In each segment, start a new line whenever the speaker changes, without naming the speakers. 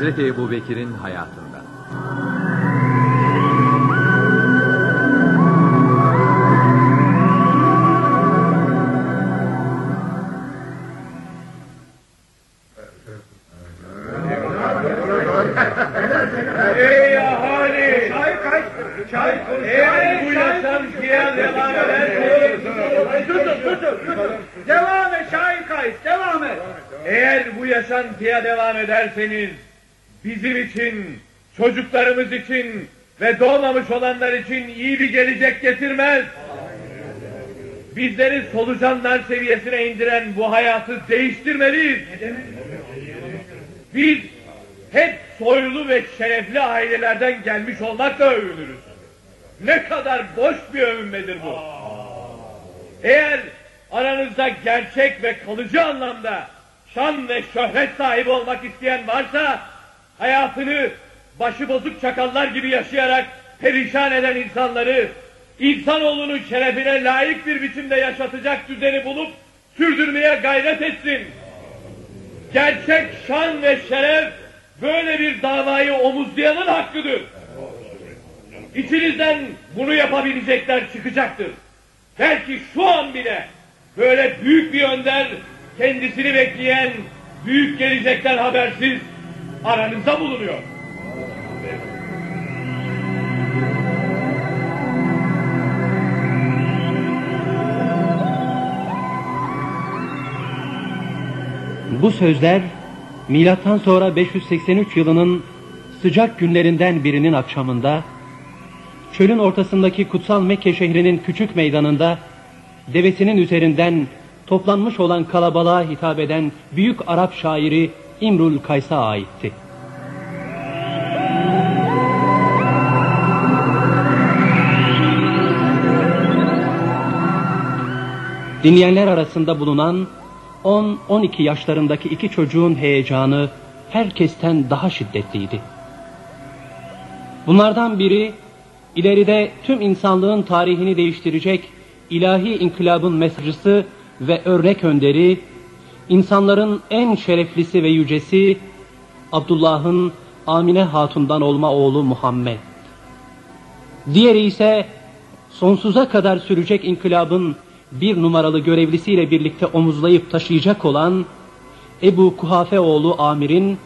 Hazreti Ebu Bekir'in hayatından.
Çocuklarımız için ve doğmamış olanlar için iyi bir gelecek getirmez. Bizleri solucanlar seviyesine indiren bu hayatı değiştirmeliyiz. Biz hep soylu ve şerefli ailelerden gelmiş olmakla övünürüz. Ne kadar boş bir övünmedir bu. Eğer aranızda gerçek ve kalıcı anlamda şan ve şöhret sahibi olmak isteyen varsa hayatını başıbozuk çakallar gibi yaşayarak perişan eden insanları insanoğlunun şerefine layık bir biçimde yaşatacak düzeni bulup sürdürmeye gayret etsin. Gerçek şan ve şeref böyle bir davayı omuzlayanın hakkıdır. İçinizden bunu yapabilecekler çıkacaktır. Belki şu an bile böyle büyük bir önder kendisini bekleyen büyük gelecekten habersiz aranızda bulunuyor.
Bu sözler milattan sonra 583 yılının sıcak günlerinden birinin akşamında çölün ortasındaki kutsal Mekke şehrinin küçük meydanında devesinin üzerinden toplanmış olan kalabalığa hitap eden büyük Arap şairi İmrul Kays'a aitti. Dinleyenler arasında bulunan 10-12 yaşlarındaki iki çocuğun heyecanı herkesten daha şiddetliydi. Bunlardan biri ileride tüm insanlığın tarihini değiştirecek ilahi inkılabın mesajcısı ve örnek önderi, insanların en şereflisi ve yücesi Abdullah'ın Amine Hatun'dan olma oğlu Muhammed. Diğeri ise sonsuza kadar sürecek inkılabın bir numaralı görevlisiyle birlikte omuzlayıp taşıyacak olan Ebu Kuhafe oğlu Amir'in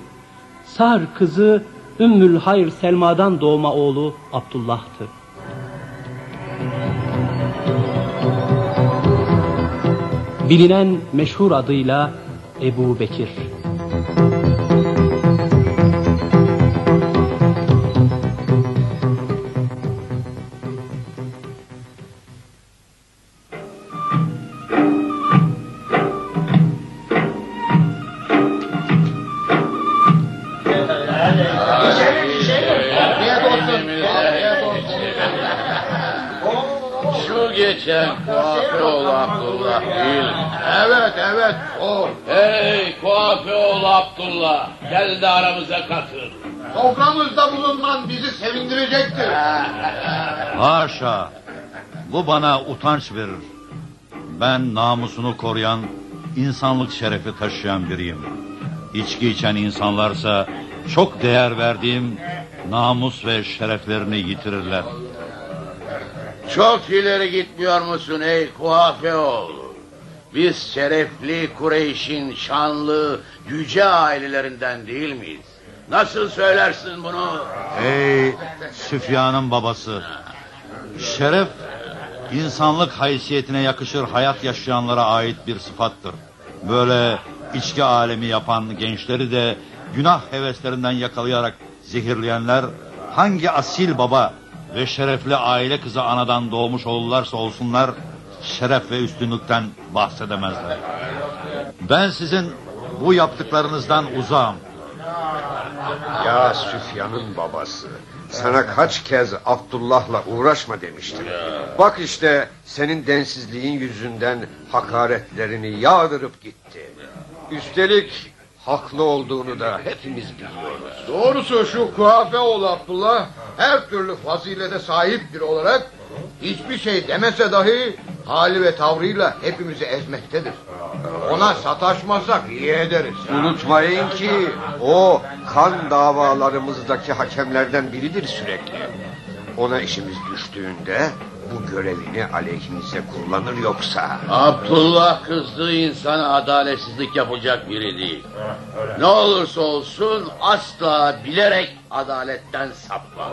Sar kızı Ümmül Hayr Selma'dan doğma oğlu Abdullah'tı. Bilinen meşhur adıyla Ebu Bekir.
Hey Kuafeoğlu Abdullah gel de aramıza katıl.
Soframızda bulunman bizi sevindirecektir.
Haşa. Bu bana utanç verir. Ben namusunu koruyan, insanlık şerefi taşıyan biriyim. İçki içen insanlarsa çok değer verdiğim namus ve şereflerini yitirirler.
Çok ileri gitmiyor musun ey Kuafeoğlu? Biz şerefli Kureyş'in şanlı, yüce ailelerinden değil miyiz? Nasıl söylersin bunu?
Ey Süfyan'ın babası. Şeref insanlık haysiyetine yakışır hayat yaşayanlara ait bir sıfattır. Böyle içki alemi yapan gençleri de günah heveslerinden yakalayarak zehirleyenler hangi asil baba ve şerefli aile kızı anadan doğmuş olurlarsa olsunlar şeref ve üstünlükten bahsedemezler. Ben sizin bu yaptıklarınızdan uzağım.
Ya Süfyan'ın babası. Sana kaç kez Abdullah'la uğraşma demiştim. Bak işte senin densizliğin yüzünden hakaretlerini yağdırıp gitti. Üstelik haklı olduğunu da hepimiz biliyoruz.
Doğrusu şu Kuhafeoğlu Abdullah her türlü fazilete sahip biri olarak hiçbir şey demese dahi Hali ve tavrıyla hepimizi ezmektedir. Ona sataşmazsak iyi ederiz.
Unutmayın ki o kan davalarımızdaki hakemlerden biridir sürekli. Ona işimiz düştüğünde bu görevini aleyhinize kullanır yoksa.
Abdullah kızdığı insana adaletsizlik yapacak biri değil. Ne olursa olsun asla bilerek adaletten sapmaz.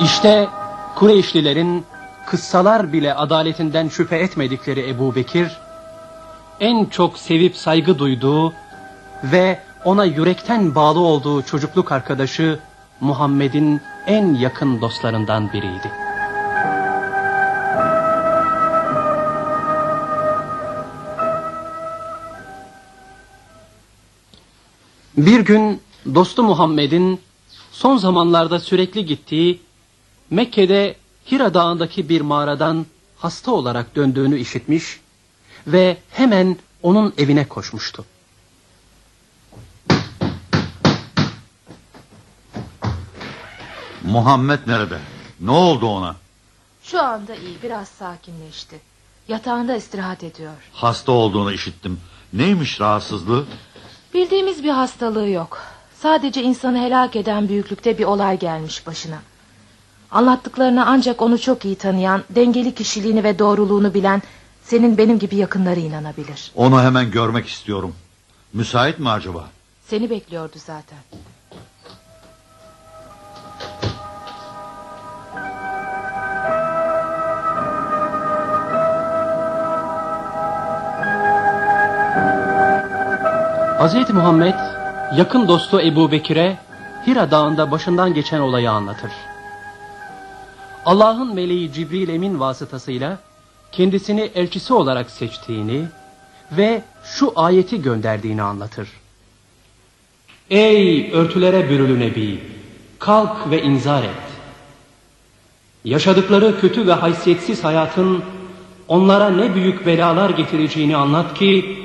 İşte Kureyşlilerin kıssalar bile adaletinden şüphe etmedikleri Ebu Bekir, en çok sevip saygı duyduğu ve ona yürekten bağlı olduğu çocukluk arkadaşı Muhammed'in en yakın dostlarından biriydi. Bir gün dostu Muhammed'in son zamanlarda sürekli gittiği Mekke'de Hira Dağı'ndaki bir mağaradan hasta olarak döndüğünü işitmiş ve hemen onun evine koşmuştu.
Muhammed nerede? Ne oldu ona?
Şu anda iyi biraz sakinleşti. Yatağında istirahat ediyor.
Hasta olduğunu işittim. Neymiş rahatsızlığı?
Bildiğimiz bir hastalığı yok. Sadece insanı helak eden büyüklükte bir olay gelmiş başına. Anlattıklarına ancak onu çok iyi tanıyan, dengeli kişiliğini ve doğruluğunu bilen senin benim gibi yakınları inanabilir.
Onu hemen görmek istiyorum. Müsait mi acaba?
Seni bekliyordu zaten.
Hazreti Muhammed yakın dostu Ebu Bekir'e Hira Dağı'nda başından geçen olayı anlatır. Allah'ın meleği Cibril Emin vasıtasıyla kendisini elçisi olarak seçtiğini ve şu ayeti gönderdiğini anlatır. Ey örtülere bürülü Nebi! Kalk ve inzar et. Yaşadıkları kötü ve haysiyetsiz hayatın onlara ne büyük belalar getireceğini anlat ki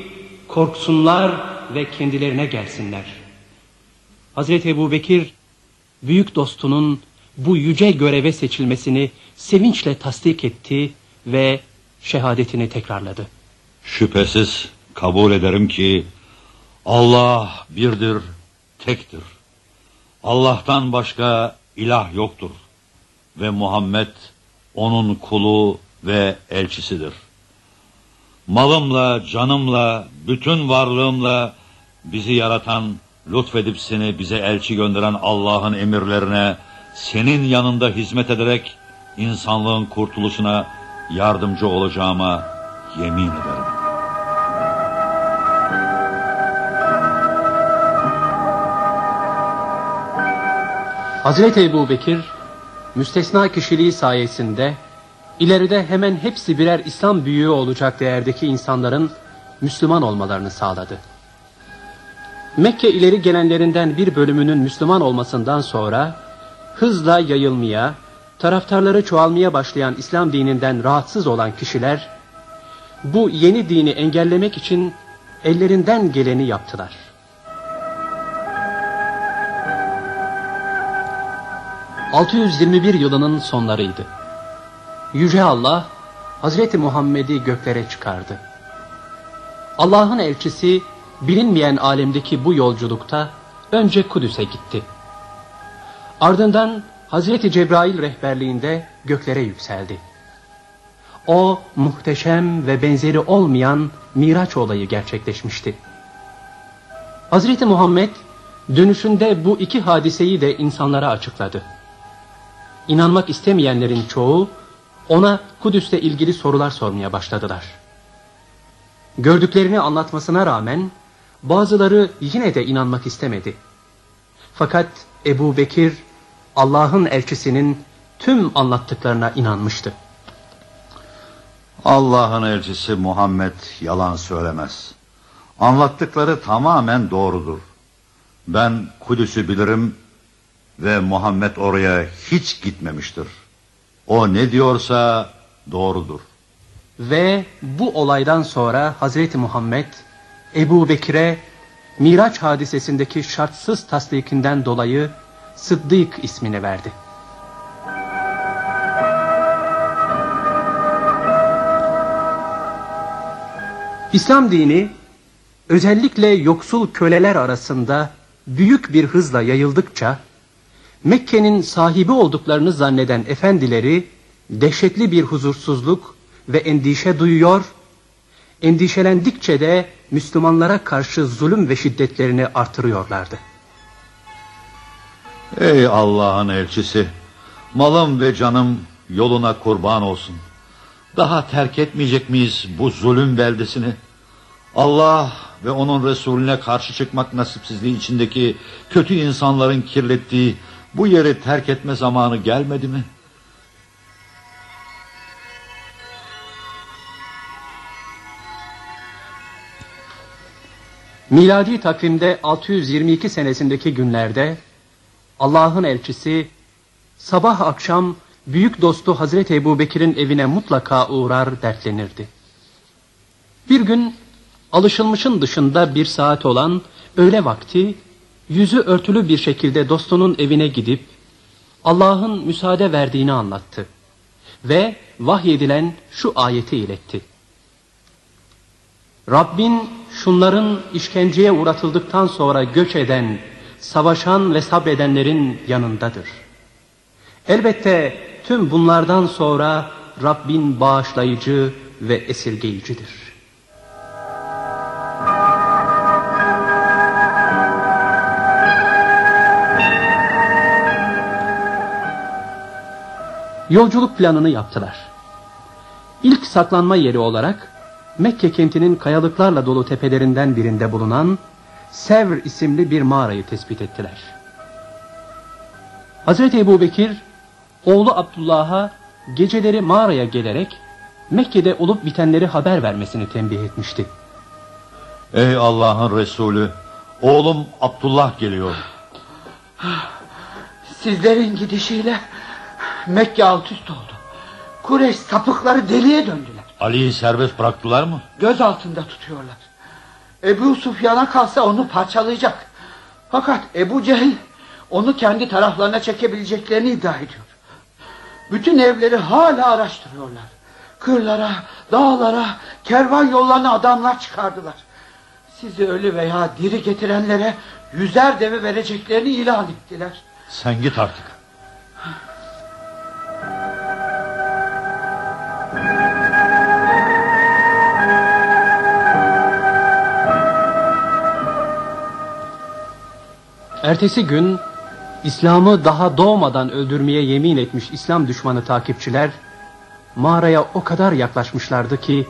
korksunlar ve kendilerine gelsinler. Hazreti Ebu Bekir büyük dostunun bu yüce göreve seçilmesini sevinçle tasdik etti ve şehadetini tekrarladı.
Şüphesiz kabul ederim ki Allah birdir, tektir. Allah'tan başka ilah yoktur. Ve Muhammed onun kulu ve elçisidir. Malımla, canımla, bütün varlığımla bizi yaratan, lütfedip seni bize elçi gönderen Allah'ın emirlerine senin yanında hizmet ederek insanlığın kurtuluşuna yardımcı olacağıma yemin ederim.
Hazreti Ebu Bekir müstesna kişiliği sayesinde ileride hemen hepsi birer İslam büyüğü olacak değerdeki insanların Müslüman olmalarını sağladı. Mekke ileri gelenlerinden bir bölümünün Müslüman olmasından sonra hızla yayılmaya, taraftarları çoğalmaya başlayan İslam dininden rahatsız olan kişiler bu yeni dini engellemek için ellerinden geleni yaptılar. ...621 yılının sonlarıydı. Yüce Allah Hazreti Muhammed'i göklere çıkardı. Allah'ın elçisi bilinmeyen alemdeki bu yolculukta önce Kudüs'e gitti. Ardından Hazreti Cebrail rehberliğinde göklere yükseldi. O muhteşem ve benzeri olmayan Miraç olayı gerçekleşmişti. Hazreti Muhammed dönüşünde bu iki hadiseyi de insanlara açıkladı. İnanmak istemeyenlerin çoğu ona Kudüs'le ilgili sorular sormaya başladılar. Gördüklerini anlatmasına rağmen bazıları yine de inanmak istemedi. Fakat Ebu Bekir Allah'ın elçisinin tüm anlattıklarına inanmıştı.
Allah'ın elçisi Muhammed yalan söylemez. Anlattıkları tamamen doğrudur. Ben Kudüs'ü bilirim ve Muhammed oraya hiç gitmemiştir. O ne diyorsa doğrudur.
Ve bu olaydan sonra Hazreti Muhammed Ebu Bekir'e Miraç hadisesindeki şartsız tasdikinden dolayı Sıddık ismini verdi. İslam dini özellikle yoksul köleler arasında büyük bir hızla yayıldıkça Mekke'nin sahibi olduklarını zanneden efendileri dehşetli bir huzursuzluk ve endişe duyuyor, endişelendikçe de Müslümanlara karşı zulüm ve şiddetlerini artırıyorlardı.
Ey Allah'ın elçisi, malım ve canım yoluna kurban olsun. Daha terk etmeyecek miyiz bu zulüm beldesini? Allah ve onun Resulüne karşı çıkmak nasipsizliği içindeki kötü insanların kirlettiği bu yeri terk etme zamanı gelmedi mi?
Miladi takvimde 622 senesindeki günlerde Allah'ın elçisi sabah akşam büyük dostu Hazreti Ebu Bekir'in evine mutlaka uğrar dertlenirdi. Bir gün alışılmışın dışında bir saat olan öğle vakti yüzü örtülü bir şekilde dostunun evine gidip Allah'ın müsaade verdiğini anlattı ve vahyedilen şu ayeti iletti. Rabbin şunların işkenceye uğratıldıktan sonra göç eden, savaşan ve sabredenlerin yanındadır. Elbette tüm bunlardan sonra Rabbin bağışlayıcı ve esirgeyicidir. Yolculuk planını yaptılar. İlk saklanma yeri olarak Mekke kentinin kayalıklarla dolu tepelerinden birinde bulunan Sevr isimli bir mağarayı tespit ettiler. Hazreti Ebu Bekir oğlu Abdullah'a geceleri mağaraya gelerek Mekke'de olup bitenleri haber vermesini tembih etmişti.
Ey Allah'ın Resulü, oğlum Abdullah geliyor.
Sizlerin gidişiyle Mekke alt üst oldu. Kureyş sapıkları deliye döndüler.
Ali'yi serbest bıraktılar mı?
Göz altında tutuyorlar. Ebu Sufyan'a kalsa onu parçalayacak. Fakat Ebu Cehil onu kendi taraflarına çekebileceklerini iddia ediyor. Bütün evleri hala araştırıyorlar. Kırlara, dağlara, kervan yollarına adamlar çıkardılar. Sizi ölü veya diri getirenlere yüzer deve vereceklerini ilan ettiler.
Sen git artık.
Ertesi gün İslam'ı daha doğmadan öldürmeye yemin etmiş İslam düşmanı takipçiler mağaraya o kadar yaklaşmışlardı ki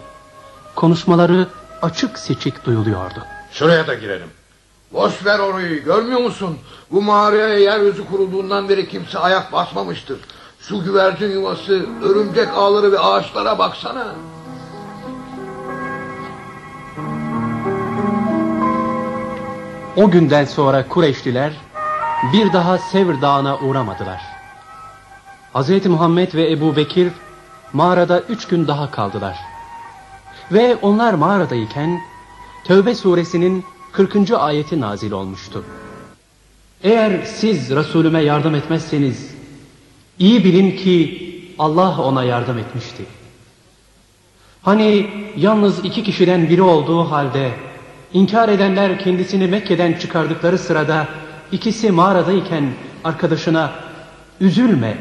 konuşmaları açık seçik duyuluyordu.
Şuraya da girelim.
Boş ver orayı görmüyor musun? Bu mağaraya yeryüzü kurulduğundan beri kimse ayak basmamıştır. Şu güvercin yuvası, örümcek ağları ve ağaçlara baksana.
O günden sonra Kureyşliler bir daha Sevr Dağı'na uğramadılar. Hz. Muhammed ve Ebu Bekir mağarada üç gün daha kaldılar. Ve onlar mağaradayken Tövbe suresinin 40. ayeti nazil olmuştu. Eğer siz Resulüme yardım etmezseniz iyi bilin ki Allah ona yardım etmişti. Hani yalnız iki kişiden biri olduğu halde inkar edenler kendisini Mekke'den çıkardıkları sırada ikisi mağaradayken arkadaşına üzülme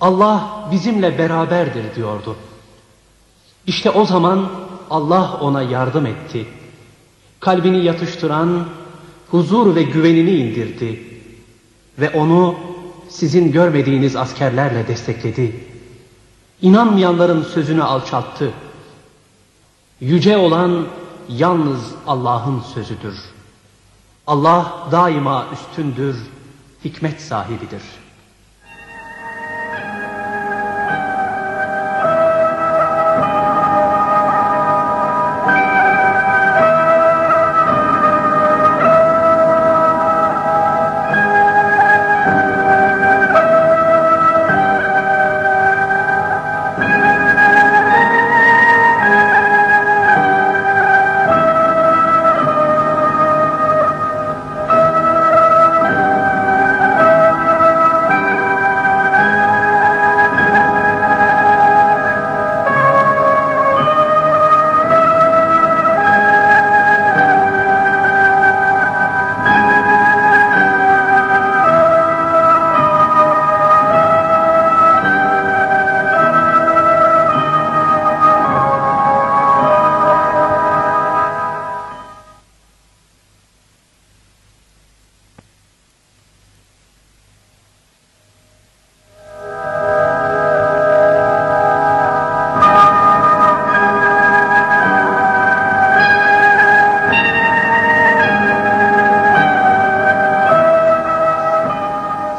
Allah bizimle beraberdir diyordu. İşte o zaman Allah ona yardım etti. Kalbini yatıştıran huzur ve güvenini indirdi. Ve onu sizin görmediğiniz askerlerle destekledi. İnanmayanların sözünü alçalttı. Yüce olan yalnız Allah'ın sözüdür. Allah daima üstündür, hikmet sahibidir.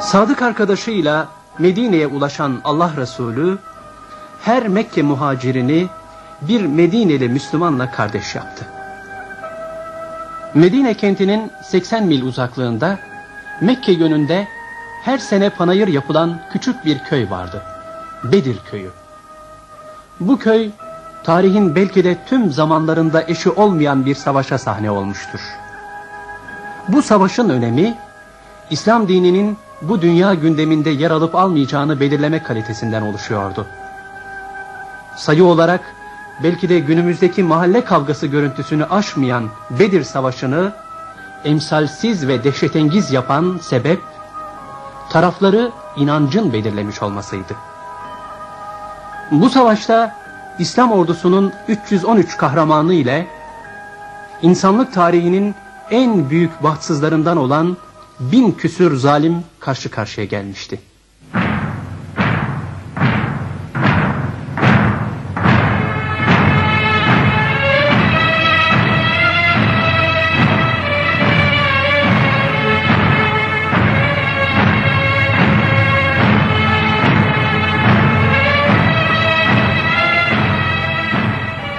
Sadık arkadaşıyla Medine'ye ulaşan Allah Resulü her Mekke muhacirini bir Medineli Müslümanla kardeş yaptı. Medine kentinin 80 mil uzaklığında Mekke yönünde her sene panayır yapılan küçük bir köy vardı. Bedir köyü. Bu köy tarihin belki de tüm zamanlarında eşi olmayan bir savaşa sahne olmuştur. Bu savaşın önemi İslam dininin bu dünya gündeminde yer alıp almayacağını belirleme kalitesinden oluşuyordu. Sayı olarak belki de günümüzdeki mahalle kavgası görüntüsünü aşmayan Bedir Savaşı'nı emsalsiz ve dehşetengiz yapan sebep tarafları inancın belirlemiş olmasıydı. Bu savaşta İslam ordusunun 313 kahramanı ile insanlık tarihinin en büyük bahtsızlarından olan bin küsür zalim karşı karşıya gelmişti.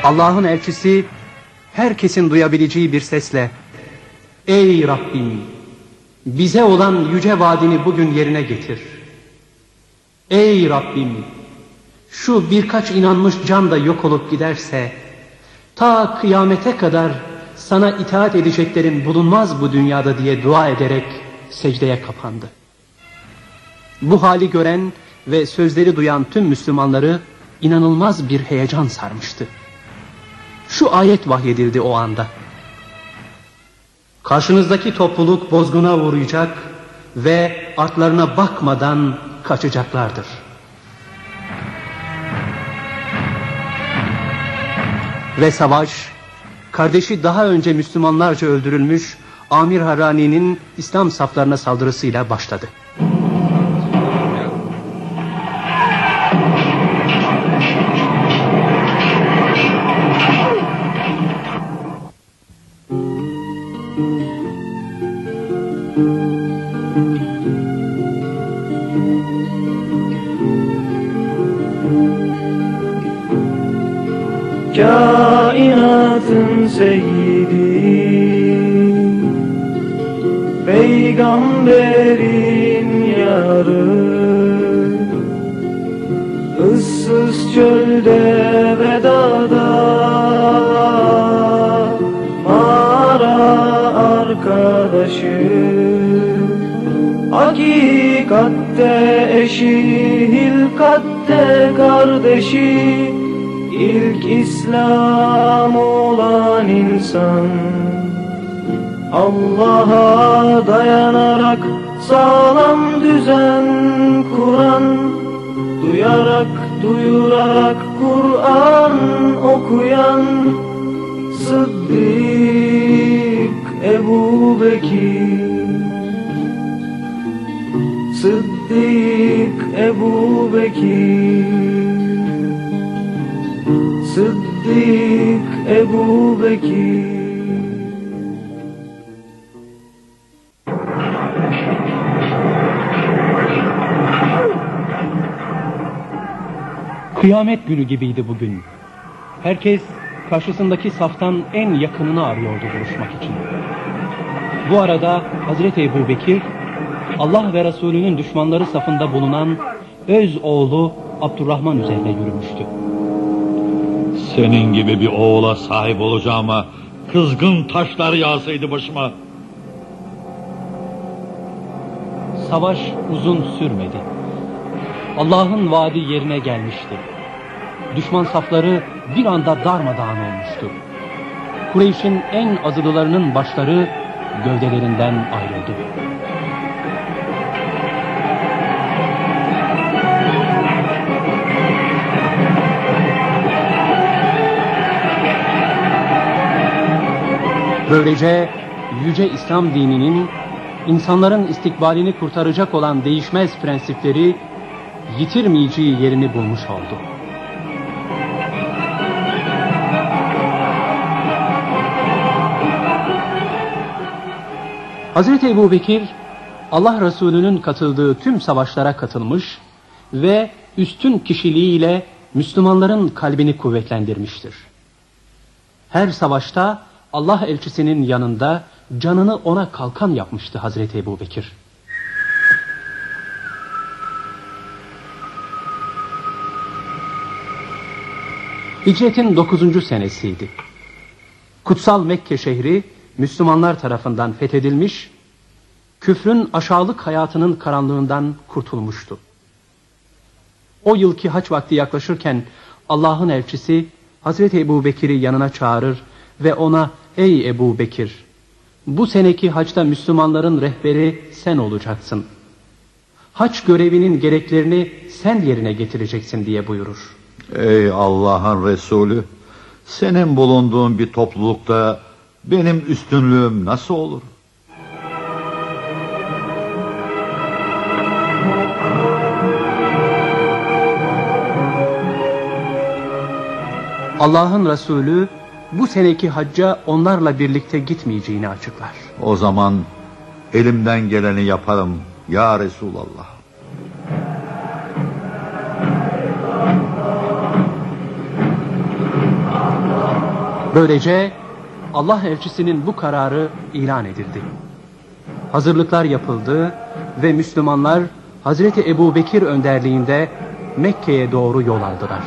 Allah'ın elçisi herkesin duyabileceği bir sesle Ey Rabbim bize olan yüce vaadini bugün yerine getir. Ey Rabbim şu birkaç inanmış can da yok olup giderse ta kıyamete kadar sana itaat edeceklerin bulunmaz bu dünyada diye dua ederek secdeye kapandı. Bu hali gören ve sözleri duyan tüm Müslümanları inanılmaz bir heyecan sarmıştı. Şu ayet vahyedildi o anda. Karşınızdaki topluluk bozguna uğrayacak ve artlarına bakmadan kaçacaklardır. Ve savaş, kardeşi daha önce Müslümanlarca öldürülmüş Amir Harani'nin İslam saflarına saldırısıyla başladı.
Kainatın seyyidi Hakikatte eşi Hilkatte kardeşi. İlk İslam olan insan. Allah'a dayanarak sağlam düzen kuran Duyarak duyurarak Kur'an okuyan Ebu Bekir Sıddık Ebu Bekir
Kıyamet günü gibiydi bugün. Herkes karşısındaki saftan en yakınını arıyordu buluşmak için. Bu arada Hazreti Ebu Bekir, Allah ve Resulünün düşmanları safında bulunan öz oğlu Abdurrahman üzerine yürümüştü.
Senin gibi bir oğula sahip olacağıma kızgın taşlar yağsaydı başıma.
Savaş uzun sürmedi. Allah'ın vaadi yerine gelmişti. Düşman safları bir anda darmadağın olmuştu. Kureyş'in en azılılarının başları gövdelerinden ayrıldı. Böylece Yüce İslam dininin insanların istikbalini kurtaracak olan değişmez prensipleri yitirmeyeceği yerini bulmuş oldu. Hazreti Ebu Bekir Allah Resulü'nün katıldığı tüm savaşlara katılmış ve üstün kişiliğiyle Müslümanların kalbini kuvvetlendirmiştir. Her savaşta Allah elçisinin yanında canını ona kalkan yapmıştı Hazreti Ebu Bekir. Hicretin 9. senesiydi. Kutsal Mekke şehri Müslümanlar tarafından fethedilmiş, küfrün aşağılık hayatının karanlığından kurtulmuştu. O yılki haç vakti yaklaşırken Allah'ın elçisi Hazreti Ebu Bekir'i yanına çağırır ve ona ''Ey Ebu Bekir, bu seneki haçta Müslümanların rehberi sen olacaksın. Haç görevinin gereklerini sen yerine getireceksin.'' diye buyurur.
Ey Allah'ın Resulü, senin bulunduğun bir toplulukta benim üstünlüğüm nasıl olur?
Allah'ın Resulü bu seneki hacca onlarla birlikte gitmeyeceğini açıklar.
O zaman elimden geleni yaparım ya Resulallah.
Böylece Allah elçisinin bu kararı ilan edildi. Hazırlıklar yapıldı ve Müslümanlar Hazreti Ebu Bekir önderliğinde Mekke'ye doğru yol aldılar.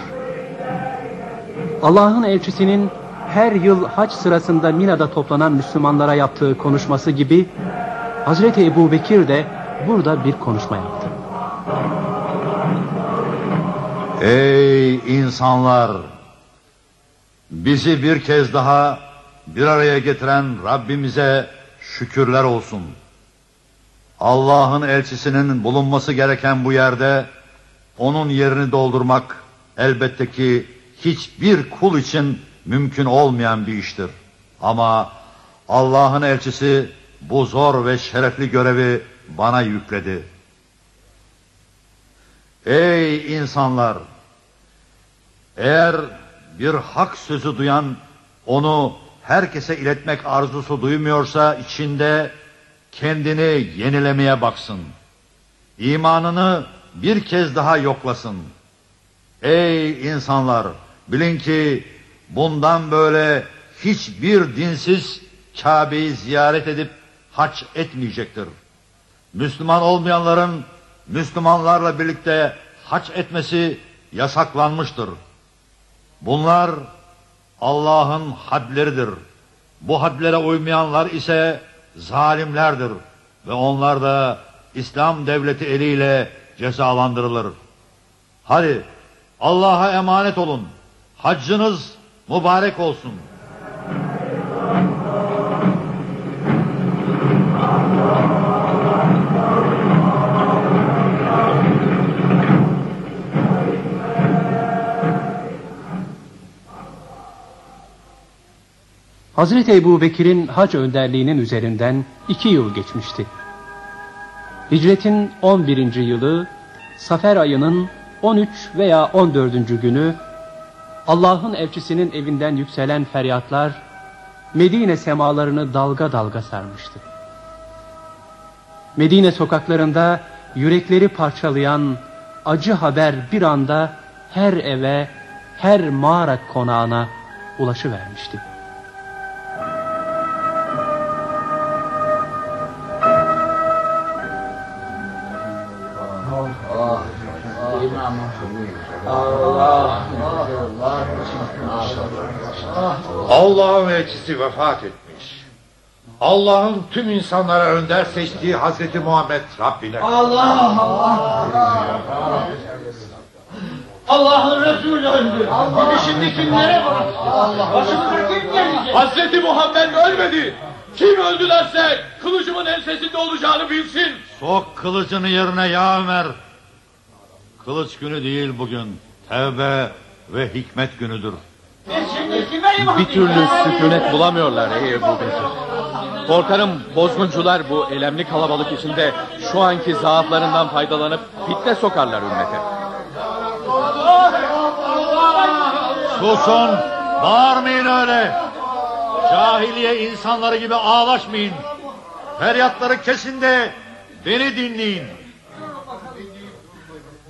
Allah'ın elçisinin her yıl haç sırasında Mina'da toplanan Müslümanlara yaptığı konuşması gibi Hazreti Ebu Bekir de burada bir konuşma yaptı.
Ey insanlar! Bizi bir kez daha bir araya getiren Rabbimize şükürler olsun. Allah'ın elçisinin bulunması gereken bu yerde onun yerini doldurmak elbette ki hiçbir kul için mümkün olmayan bir iştir. Ama Allah'ın elçisi bu zor ve şerefli görevi bana yükledi. Ey insanlar! Eğer bir hak sözü duyan onu herkese iletmek arzusu duymuyorsa içinde kendini yenilemeye baksın. İmanını bir kez daha yoklasın. Ey insanlar! Bilin ki bundan böyle hiçbir dinsiz Kabe'yi ziyaret edip haç etmeyecektir. Müslüman olmayanların Müslümanlarla birlikte haç etmesi yasaklanmıştır. Bunlar Allah'ın hadleridir. Bu hadlere uymayanlar ise zalimlerdir ve onlar da İslam devleti eliyle cezalandırılır. Hadi Allah'a emanet olun. Haccınız mübarek olsun.
Hazreti Ebu Bekir'in hac önderliğinin üzerinden iki yıl geçmişti. Hicretin 11. yılı Safer ayının 13 veya 14. günü Allah'ın elçisinin evinden yükselen feryatlar Medine semalarını dalga dalga sarmıştı. Medine sokaklarında yürekleri parçalayan acı haber bir anda her eve, her mağara konağına ulaşıvermişti.
Allah'ın elçisi vefat etmiş. Allah'ın tüm insanlara önder seçtiği Hazreti Muhammed Rabbine.
Allah Allah. Allah'ın Resulü öldü. Bizi şimdi kimlere bıraktı? Başımıza kim gelecek?
Hazreti Muhammed ölmedi. Kim öldü derse kılıcımın ensesinde olacağını bilsin.
Sok kılıcını yerine ya Ömer. Kılıç günü değil bugün. Tevbe ve hikmet günüdür.
Bir türlü sükunet bulamıyorlar ey Ebu Bekir. Korkarım bozguncular bu elemli kalabalık içinde şu anki zaaflarından faydalanıp fitne sokarlar ümmete.
Susun, bağırmayın öyle. Cahiliye insanları gibi ağlaşmayın. Feryatları kesin de beni dinleyin.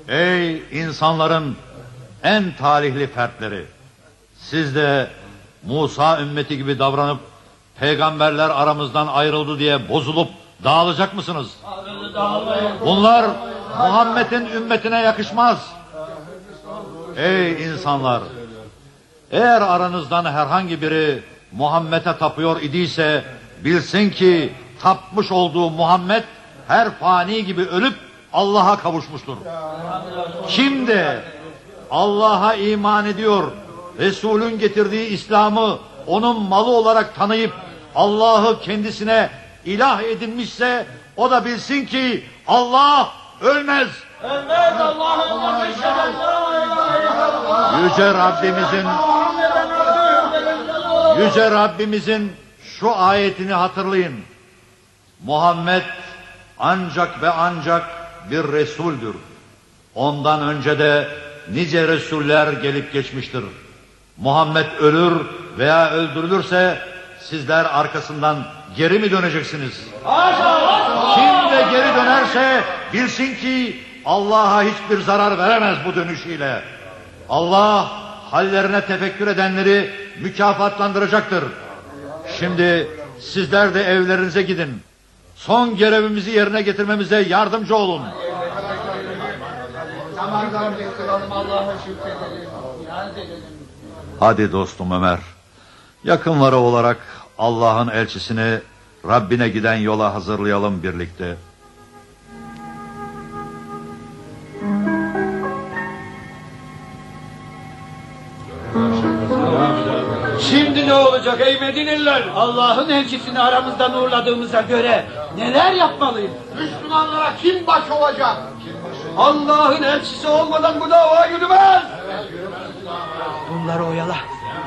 Ey insanların en talihli fertleri. Siz de Musa ümmeti gibi davranıp peygamberler aramızdan ayrıldı diye bozulup dağılacak mısınız? Bunlar Muhammed'in ümmetine yakışmaz. Ey insanlar! Eğer aranızdan herhangi biri Muhammed'e tapıyor idiyse bilsin ki tapmış olduğu Muhammed her fani gibi ölüp Allah'a kavuşmuştur. Kim de Allah'a iman ediyor, Resul'ün getirdiği İslam'ı onun malı olarak tanıyıp Allah'ı kendisine ilah edinmişse o da bilsin ki Allah ölmez.
Ölmez Allah'ın
Yüce Rabbimizin Yüce Rabbimizin şu ayetini hatırlayın. Muhammed ancak ve ancak bir Resuldür. Ondan önce de nice Resuller gelip geçmiştir. Muhammed ölür veya öldürülürse sizler arkasından geri mi döneceksiniz? Kim de geri dönerse bilsin ki Allah'a hiçbir zarar veremez bu dönüşüyle. Allah hallerine tefekkür edenleri mükafatlandıracaktır. Şimdi sizler de evlerinize gidin. Son görevimizi yerine getirmemize yardımcı olun. Hadi dostum Ömer. Yakınları olarak Allah'ın elçisini Rabbine giden yola hazırlayalım birlikte.
Şimdi ne olacak ey Medineliler? Allah'ın elçisini aramızda uğurladığımıza göre neler yapmalıyız?
Müslümanlara kim baş olacak?
Allah'ın elçisi olmadan bu dava yürümez. Bunları oyala.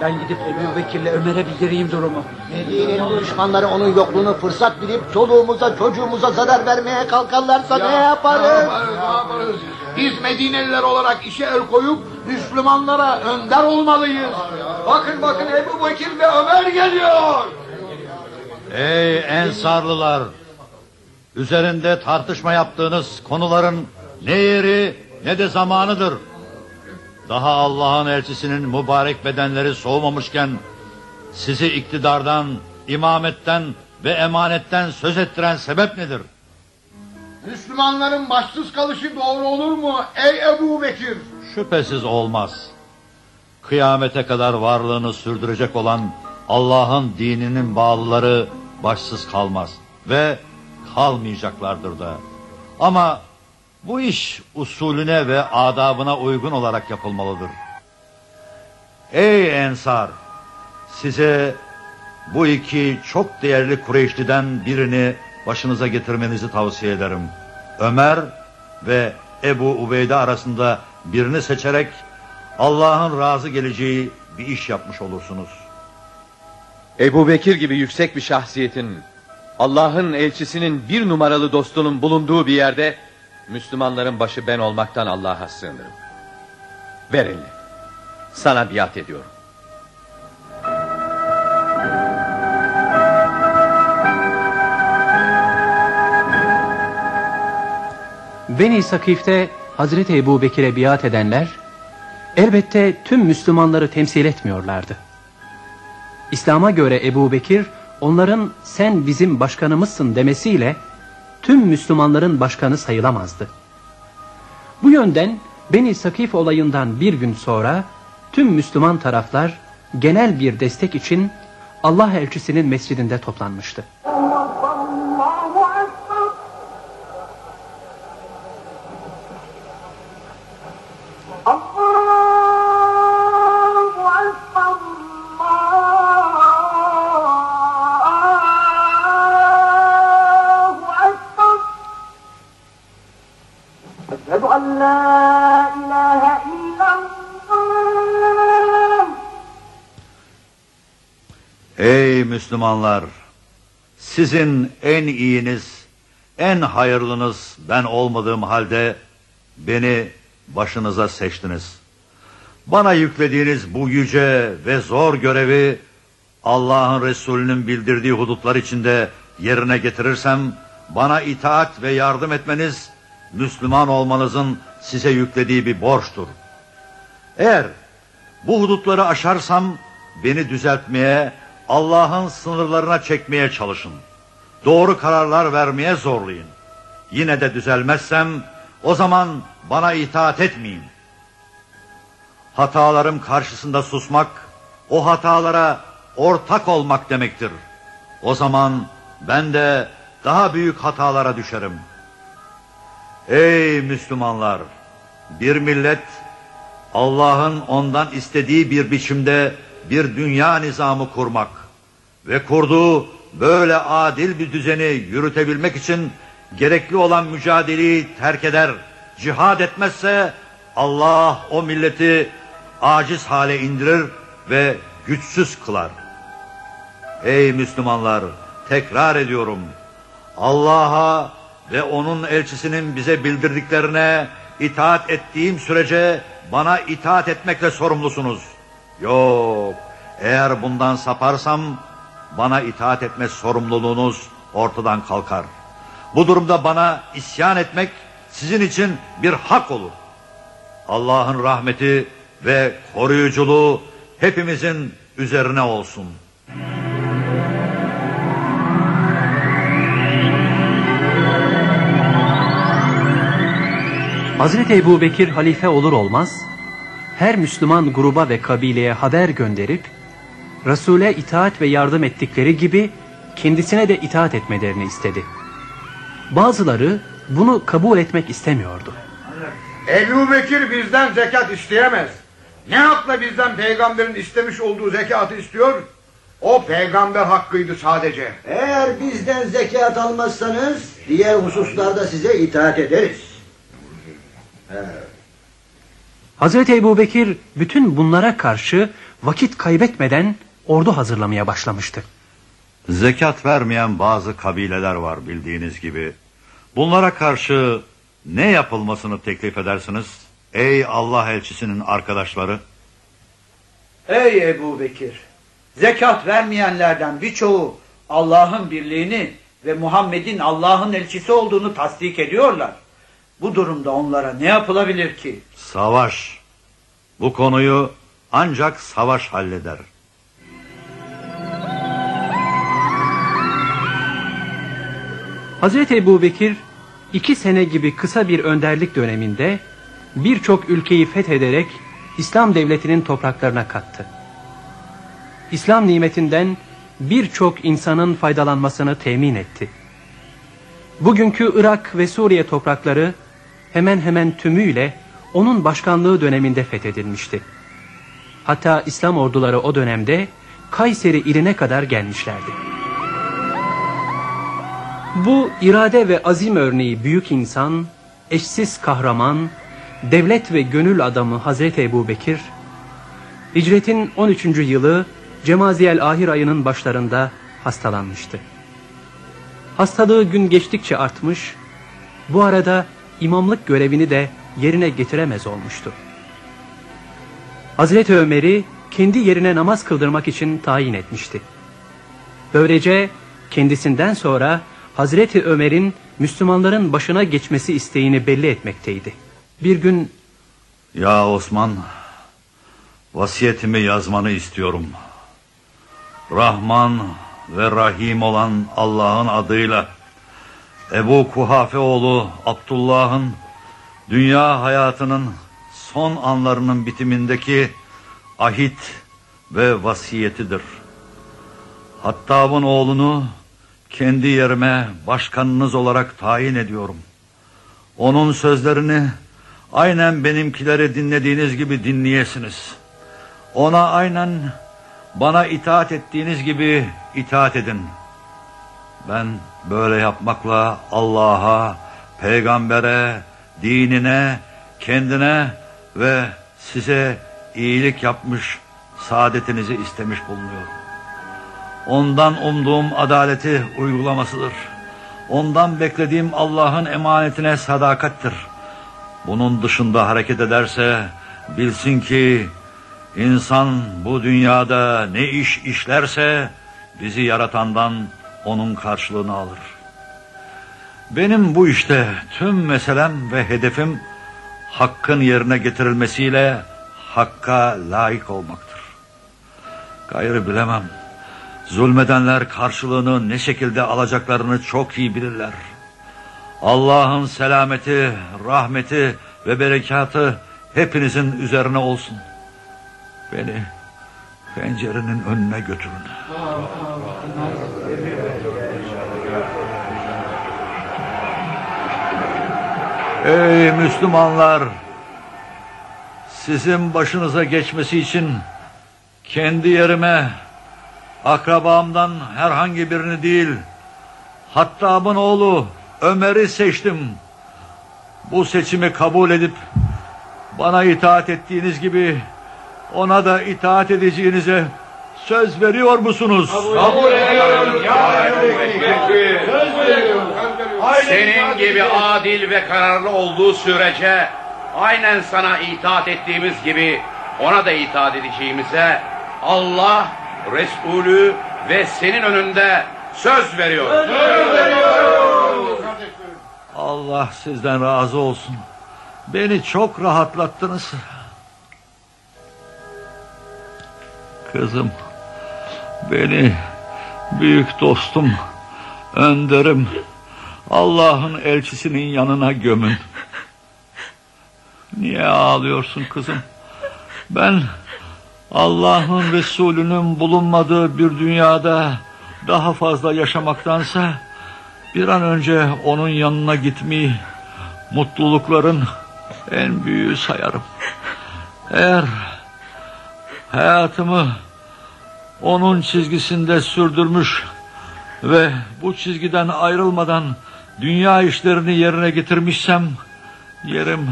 Ben gidip Ebu Bekir'le Ömer'e bildireyim durumu.
Medine'nin düşmanları onun yokluğunu fırsat bilip çoluğumuza çocuğumuza zarar vermeye kalkarlarsa ne yaparız?
Ne yaparız, ne yaparız? Biz Medineliler olarak işe el koyup Müslümanlara önder olmalıyız.
Bakın bakın Ebu Bekir ve Ömer geliyor.
Ey ensarlılar! Üzerinde tartışma yaptığınız konuların ne yeri ne de zamanıdır. Daha Allah'ın elçisinin mübarek bedenleri soğumamışken sizi iktidardan, imametten ve emanetten söz ettiren sebep nedir?
Müslümanların başsız kalışı doğru olur mu ey Ebu Bekir?
Şüphesiz olmaz. Kıyamete kadar varlığını sürdürecek olan Allah'ın dininin bağlıları başsız kalmaz ve kalmayacaklardır da. Ama bu iş usulüne ve adabına uygun olarak yapılmalıdır. Ey Ensar! Size bu iki çok değerli Kureyşli'den birini başınıza getirmenizi tavsiye ederim. Ömer ve Ebu Ubeyde arasında birini seçerek Allah'ın razı geleceği bir iş yapmış olursunuz.
Ebu Bekir gibi yüksek bir şahsiyetin, Allah'ın elçisinin bir numaralı dostunun bulunduğu bir yerde, Müslümanların başı ben olmaktan Allah'a sığınırım. Ver elini. Sana biat ediyorum.
Beni Sakif'te Hazreti Ebu Bekir'e biat edenler elbette tüm Müslümanları temsil etmiyorlardı. İslam'a göre Ebu Bekir onların sen bizim başkanımızsın demesiyle tüm Müslümanların başkanı sayılamazdı. Bu yönden Beni Sakif olayından bir gün sonra tüm Müslüman taraflar genel bir destek için Allah elçisinin mescidinde toplanmıştı.
Ey Müslümanlar! Sizin en iyiniz, en hayırlınız ben olmadığım halde beni başınıza seçtiniz. Bana yüklediğiniz bu yüce ve zor görevi Allah'ın Resulü'nün bildirdiği hudutlar içinde yerine getirirsem bana itaat ve yardım etmeniz Müslüman olmanızın size yüklediği bir borçtur. Eğer bu hudutları aşarsam beni düzeltmeye, Allah'ın sınırlarına çekmeye çalışın. Doğru kararlar vermeye zorlayın. Yine de düzelmezsem o zaman bana itaat etmeyin. Hatalarım karşısında susmak, o hatalara ortak olmak demektir. O zaman ben de daha büyük hatalara düşerim. Ey Müslümanlar! Bir millet Allah'ın ondan istediği bir biçimde bir dünya nizamı kurmak ve kurduğu böyle adil bir düzeni yürütebilmek için gerekli olan mücadeleyi terk eder, cihad etmezse Allah o milleti aciz hale indirir ve güçsüz kılar. Ey Müslümanlar tekrar ediyorum Allah'a ve onun elçisinin bize bildirdiklerine itaat ettiğim sürece bana itaat etmekle sorumlusunuz. Yok eğer bundan saparsam bana itaat etme sorumluluğunuz ortadan kalkar. Bu durumda bana isyan etmek sizin için bir hak olur. Allah'ın rahmeti ve koruyuculuğu hepimizin üzerine olsun.
Hazreti Ebu Bekir halife olur olmaz, her Müslüman gruba ve kabileye haber gönderip, Resul'e itaat ve yardım ettikleri gibi kendisine de itaat etmelerini istedi. Bazıları bunu kabul etmek istemiyordu.
Ebu Bekir bizden zekat isteyemez. Ne hakla bizden peygamberin istemiş olduğu zekatı istiyor? O peygamber hakkıydı sadece.
Eğer bizden zekat almazsanız diğer hususlarda size itaat ederiz.
Hazreti Ebu Bekir bütün bunlara karşı vakit kaybetmeden ordu hazırlamaya başlamıştı.
Zekat vermeyen bazı kabileler var bildiğiniz gibi. Bunlara karşı ne yapılmasını teklif edersiniz? Ey Allah elçisinin arkadaşları.
Ey Ebu Bekir! Zekat vermeyenlerden birçoğu Allah'ın birliğini ve Muhammed'in Allah'ın elçisi olduğunu tasdik ediyorlar. Bu durumda onlara ne yapılabilir ki?
Savaş. Bu konuyu ancak savaş halleder.
Hazreti Ebu Bekir iki sene gibi kısa bir önderlik döneminde birçok ülkeyi fethederek İslam devletinin topraklarına kattı. İslam nimetinden birçok insanın faydalanmasını temin etti. Bugünkü Irak ve Suriye toprakları hemen hemen tümüyle onun başkanlığı döneminde fethedilmişti. Hatta İslam orduları o dönemde Kayseri iline kadar gelmişlerdi. Bu irade ve azim örneği büyük insan, eşsiz kahraman, devlet ve gönül adamı Hazreti Ebu Bekir, hicretin 13. yılı Cemaziyel Ahir ayının başlarında hastalanmıştı. Hastalığı gün geçtikçe artmış, bu arada imamlık görevini de yerine getiremez olmuştu. Hazreti Ömer'i kendi yerine namaz kıldırmak için tayin etmişti. Böylece kendisinden sonra Hazreti Ömer'in Müslümanların başına geçmesi isteğini belli etmekteydi. Bir gün
Ya Osman vasiyetimi yazmanı istiyorum. Rahman ve Rahim olan Allah'ın adıyla Ebu Kuhafe oğlu Abdullah'ın dünya hayatının son anlarının bitimindeki ahit ve vasiyetidir. Hattab'ın oğlunu kendi yerime başkanınız olarak tayin ediyorum. Onun sözlerini aynen benimkileri dinlediğiniz gibi dinleyesiniz. Ona aynen bana itaat ettiğiniz gibi itaat edin. Ben böyle yapmakla Allah'a, peygambere, dinine, kendine ve size iyilik yapmış, saadetinizi istemiş bulunuyorum. Ondan umduğum adaleti uygulamasıdır. Ondan beklediğim Allah'ın emanetine sadakattir. Bunun dışında hareket ederse bilsin ki insan bu dünyada ne iş işlerse bizi yaratandan onun karşılığını alır. Benim bu işte tüm meselem ve hedefim hakkın yerine getirilmesiyle hakka layık olmaktır. Gayrı bilemem. Zulmedenler karşılığını ne şekilde alacaklarını çok iyi bilirler. Allah'ın selameti, rahmeti ve berekatı hepinizin üzerine olsun. Beni pencerenin önüne götürün. Ey Müslümanlar! Sizin başınıza geçmesi için kendi yerime akrabamdan herhangi birini değil Hattab'ın oğlu Ömer'i seçtim. Bu seçimi kabul edip bana itaat ettiğiniz gibi ona da itaat edeceğinize söz veriyor musunuz?
Kabul ediyorum ya Ebu Bekir. Söz veriyorum.
Senin gibi adil ve kararlı olduğu sürece aynen sana itaat ettiğimiz gibi ona da itaat edeceğimize Allah, Resulü ve senin önünde söz veriyor.
Allah sizden razı olsun. Beni çok rahatlattınız. Kızım, beni büyük dostum, önderim, Allah'ın elçisinin yanına gömün. Niye ağlıyorsun kızım? Ben Allah'ın Resulü'nün bulunmadığı bir dünyada daha fazla yaşamaktansa bir an önce onun yanına gitmeyi mutlulukların en büyüğü sayarım. Eğer hayatımı onun çizgisinde sürdürmüş ve bu çizgiden ayrılmadan dünya işlerini yerine getirmişsem yerim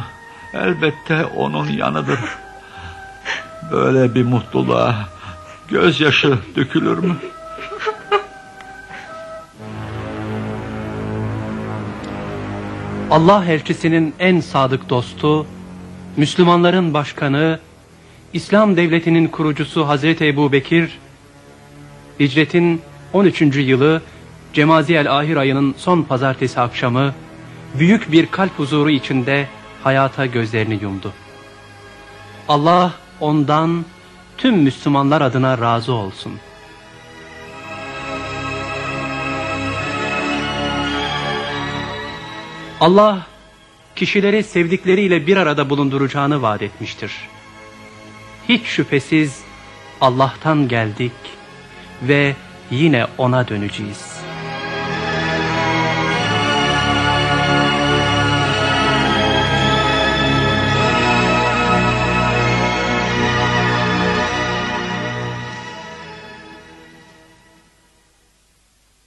elbette onun yanıdır. Böyle bir mutluluğa gözyaşı dökülür mü?
Allah elçisinin en sadık dostu, Müslümanların başkanı, İslam devletinin kurucusu Hazreti Ebu Bekir, hicretin 13. yılı Cemaziyel Ahir ayının son pazartesi akşamı, büyük bir kalp huzuru içinde hayata gözlerini yumdu. Allah ondan tüm Müslümanlar adına razı olsun. Allah kişileri sevdikleriyle bir arada bulunduracağını vaat etmiştir. Hiç şüphesiz Allah'tan geldik ve yine ona döneceğiz.